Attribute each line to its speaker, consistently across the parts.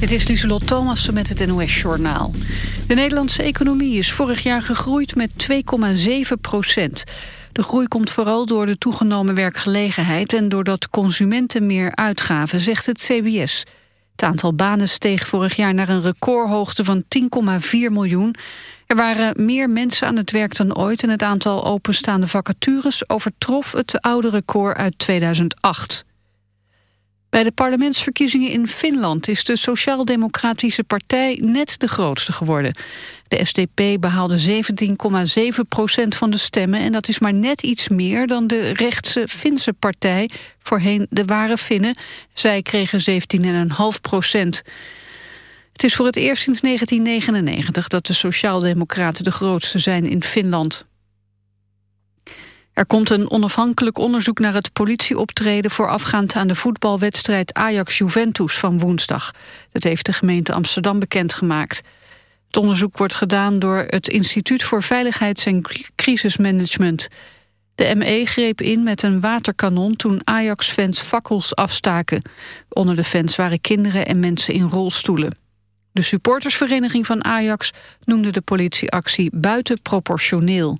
Speaker 1: Dit is Lieselot Thomassen met het NOS-journaal. De Nederlandse economie is vorig jaar gegroeid met 2,7 procent. De groei komt vooral door de toegenomen werkgelegenheid... en doordat consumenten meer uitgaven, zegt het CBS. Het aantal banen steeg vorig jaar naar een recordhoogte van 10,4 miljoen. Er waren meer mensen aan het werk dan ooit... en het aantal openstaande vacatures overtrof het oude record uit 2008. Bij de parlementsverkiezingen in Finland is de Sociaal-Democratische Partij net de grootste geworden. De SDP behaalde 17,7 procent van de stemmen en dat is maar net iets meer dan de rechtse Finse partij, voorheen de Ware Finnen. Zij kregen 17,5 procent. Het is voor het eerst sinds 1999 dat de Sociaal-Democraten de grootste zijn in Finland. Er komt een onafhankelijk onderzoek naar het politieoptreden... voorafgaand aan de voetbalwedstrijd Ajax-Juventus van woensdag. Dat heeft de gemeente Amsterdam bekendgemaakt. Het onderzoek wordt gedaan door het Instituut voor Veiligheids- en Crisismanagement. De ME greep in met een waterkanon toen Ajax-fans fakkels afstaken. Onder de fans waren kinderen en mensen in rolstoelen. De supportersvereniging van Ajax noemde de politieactie buitenproportioneel.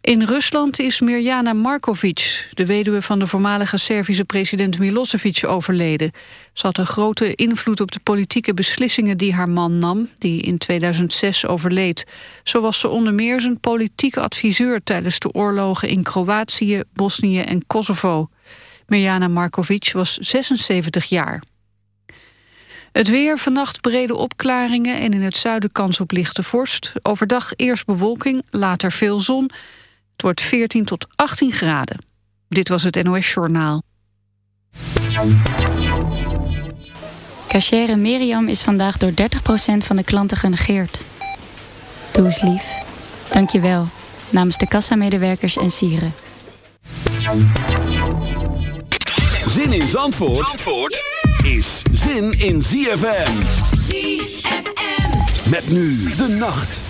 Speaker 1: In Rusland is Mirjana Markovic, de weduwe van de voormalige Servische president Milosevic, overleden. Ze had een grote invloed op de politieke beslissingen die haar man nam, die in 2006 overleed. Zo was ze onder meer zijn politieke adviseur tijdens de oorlogen in Kroatië, Bosnië en Kosovo. Mirjana Markovic was 76 jaar. Het weer, vannacht brede opklaringen en in het zuiden kans op lichte vorst. Overdag eerst bewolking, later veel zon. Het wordt 14 tot 18 graden. Dit was het NOS Journaal.
Speaker 2: Cachere Miriam is vandaag door 30% van de klanten genegeerd. Doe eens lief. Dank je wel. Namens de kassamedewerkers en sieren.
Speaker 3: Zin in Zandvoort, Zandvoort is zin in ZFM. ZFM. Met nu de nacht.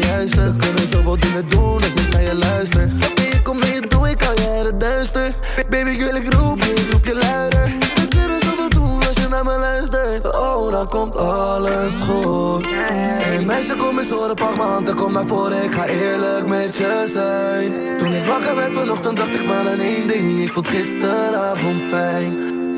Speaker 4: We kunnen zoveel dingen doen als ik naar je luister. Ik kom mee, doe ik al het duister. Baby, wil ik roep je, roep je luider. We kunnen zoveel doen als je naar me luistert. Oh, dan komt alles goed. Hey meisje, kom eens horen, pak m'n hand en kom naar voren. Ik ga eerlijk met je zijn. Toen ik wakker werd vanochtend, dacht ik maar aan één ding. Ik vond gisteravond fijn.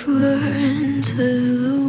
Speaker 5: I've learned to lose.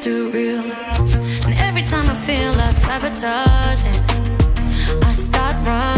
Speaker 5: too
Speaker 6: real. And every time I feel like sabotaging, I start running.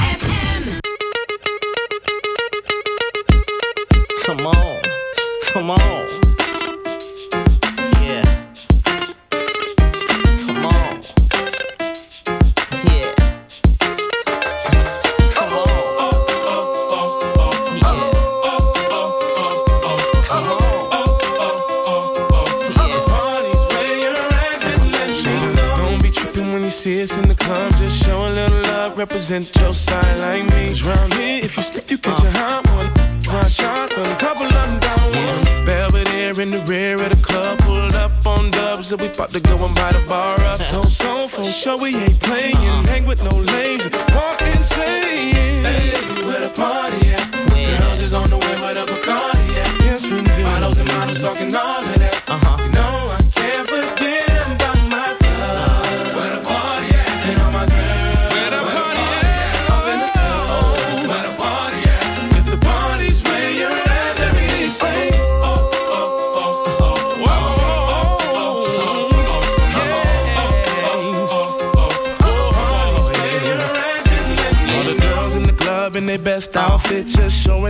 Speaker 7: ain't your side like me. Round here, if you slip, you catch a hot one. One shot, a couple of them down one. Yeah. Belvedere in the rear of the club, pulled up on dubs, and we about to go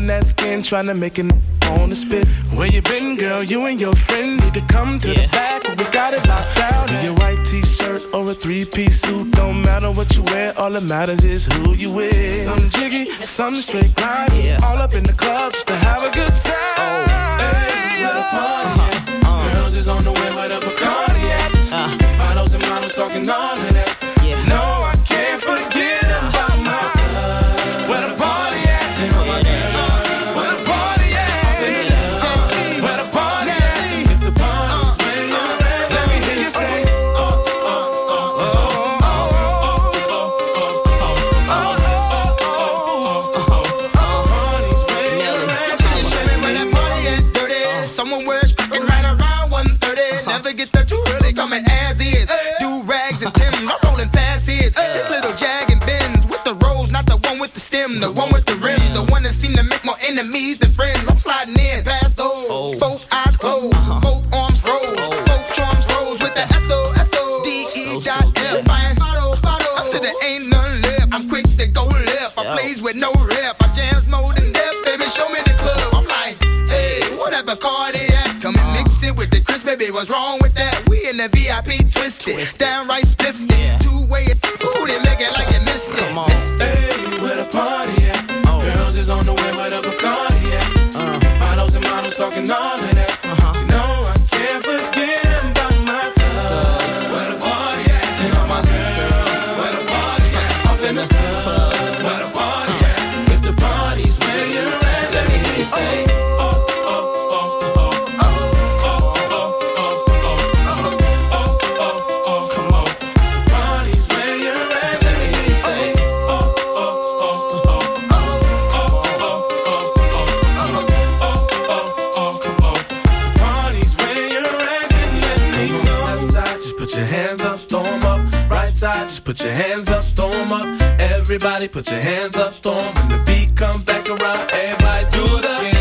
Speaker 7: showing that skin, trying to make it on the spit. Where you been, girl? You and your friend need to come to yeah. the back. We got it locked down. In your white t-shirt or a three-piece suit, don't matter what you wear. All that matters is who you with. Some jiggy, some straight grind. Yeah. All up in the club just to have a good time. Oh. Hey, where
Speaker 8: a uh-huh. party
Speaker 7: uh-huh. Girls is on the way but up a cardiac. Uh-huh. Models and models talking
Speaker 9: all of that. Yeah. No, I can't forget. Just put your hands up, storm up. Everybody put your hands up, storm. When the beat comes back around, everybody do the.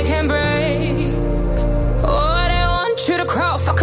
Speaker 10: I can break. Want you to crawl, fuck